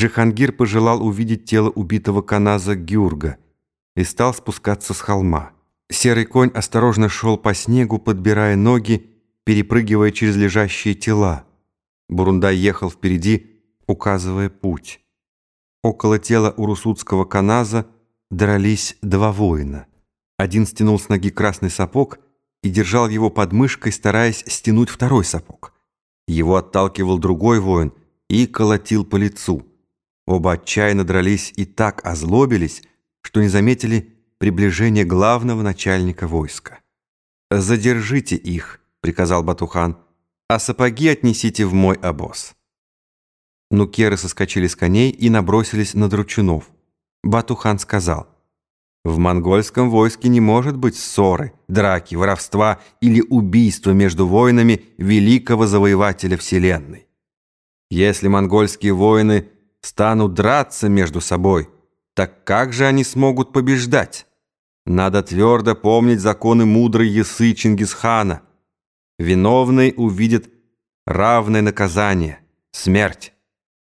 Джихангир пожелал увидеть тело убитого каназа Гюрга и стал спускаться с холма. Серый конь осторожно шел по снегу, подбирая ноги, перепрыгивая через лежащие тела. Бурундай ехал впереди, указывая путь. Около тела урусутского каназа дрались два воина. Один стянул с ноги красный сапог и держал его под мышкой, стараясь стянуть второй сапог. Его отталкивал другой воин и колотил по лицу. Оба отчаянно дрались и так озлобились, что не заметили приближения главного начальника войска. «Задержите их», — приказал Батухан, «а сапоги отнесите в мой обоз». Нукеры соскочили с коней и набросились на дручунов. Батухан сказал, «В монгольском войске не может быть ссоры, драки, воровства или убийства между воинами великого завоевателя Вселенной. Если монгольские воины станут драться между собой, так как же они смогут побеждать? Надо твердо помнить законы мудрой Ясы Чингисхана. Виновный увидит равное наказание — смерть.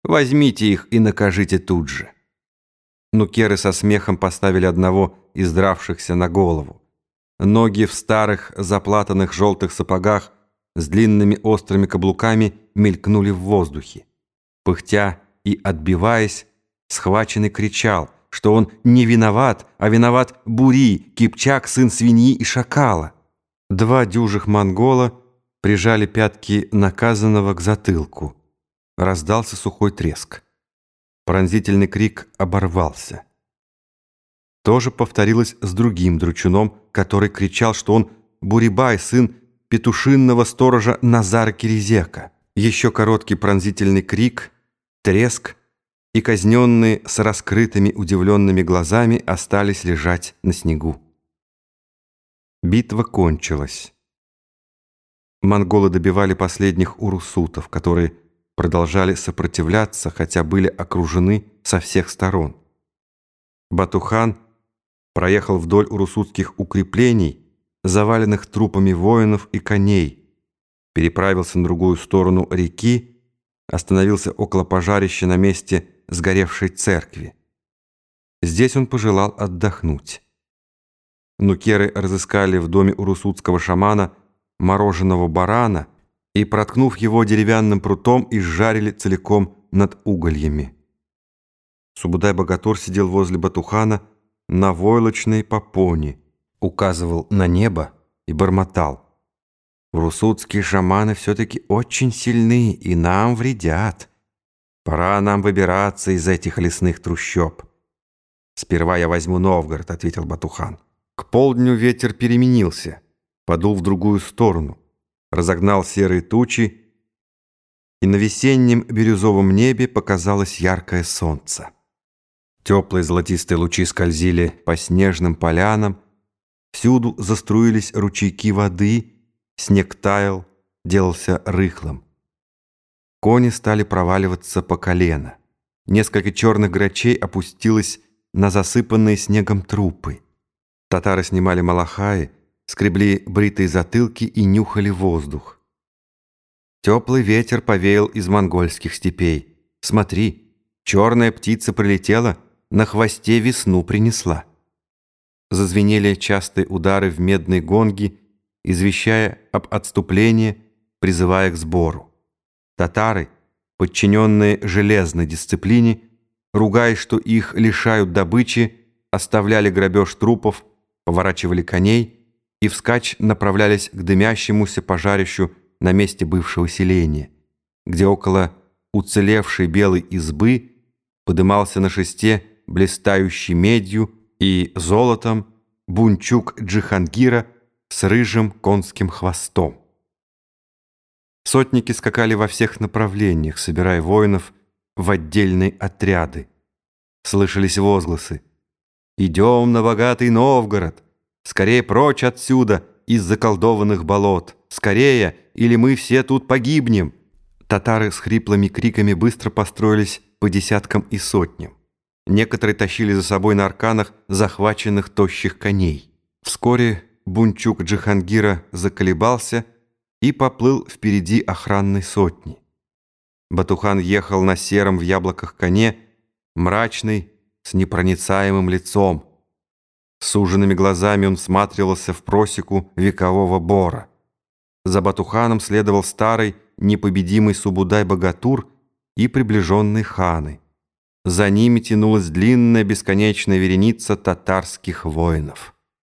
Возьмите их и накажите тут же. Нукеры со смехом поставили одного из дравшихся на голову. Ноги в старых заплатанных желтых сапогах с длинными острыми каблуками мелькнули в воздухе. Пыхтя и, отбиваясь, схваченный кричал, что он не виноват, а виноват Бури, Кипчак, сын свиньи и шакала. Два дюжих монгола прижали пятки наказанного к затылку. Раздался сухой треск. Пронзительный крик оборвался. То же повторилось с другим дручуном, который кричал, что он Бурибай, сын петушинного сторожа Назара Киризека. Еще короткий пронзительный крик — Треск, и казненные с раскрытыми удивленными глазами остались лежать на снегу. Битва кончилась. Монголы добивали последних урусутов, которые продолжали сопротивляться, хотя были окружены со всех сторон. Батухан проехал вдоль урусутских укреплений, заваленных трупами воинов и коней, переправился на другую сторону реки остановился около пожарища на месте сгоревшей церкви. Здесь он пожелал отдохнуть. Нукеры разыскали в доме урусутского шамана мороженого барана и, проткнув его деревянным прутом, изжарили целиком над угольями. Субудай-богатур сидел возле Батухана на войлочной попоне, указывал на небо и бормотал. Урусутские шаманы все-таки очень сильны и нам вредят. Пора нам выбираться из этих лесных трущоб. «Сперва я возьму Новгород», — ответил Батухан. К полдню ветер переменился, подул в другую сторону, разогнал серые тучи, и на весеннем бирюзовом небе показалось яркое солнце. Теплые золотистые лучи скользили по снежным полянам, всюду заструились ручейки воды — Снег таял, делался рыхлым. Кони стали проваливаться по колено. Несколько черных грачей опустилось на засыпанные снегом трупы. Татары снимали малахаи, скребли бритые затылки и нюхали воздух. Теплый ветер повеял из монгольских степей. Смотри, черная птица прилетела, на хвосте весну принесла. Зазвенели частые удары в медные гонги извещая об отступлении, призывая к сбору. Татары, подчиненные железной дисциплине, ругаясь, что их лишают добычи, оставляли грабеж трупов, поворачивали коней и вскачь направлялись к дымящемуся пожарищу на месте бывшего селения, где около уцелевшей белой избы подымался на шесте блистающий медью и золотом бунчук Джихангира с рыжим конским хвостом. Сотники скакали во всех направлениях, собирая воинов в отдельные отряды. Слышались возгласы. «Идем на богатый Новгород! Скорее прочь отсюда, из заколдованных болот! Скорее, или мы все тут погибнем!» Татары с хриплыми криками быстро построились по десяткам и сотням. Некоторые тащили за собой на арканах захваченных тощих коней. Вскоре Бунчук Джихангира заколебался и поплыл впереди охранной сотни. Батухан ехал на сером в яблоках коне, мрачный, с непроницаемым лицом. С ужинными глазами он всматривался в просеку векового бора. За Батуханом следовал старый, непобедимый Субудай-богатур и приближенные ханы. За ними тянулась длинная бесконечная вереница татарских воинов.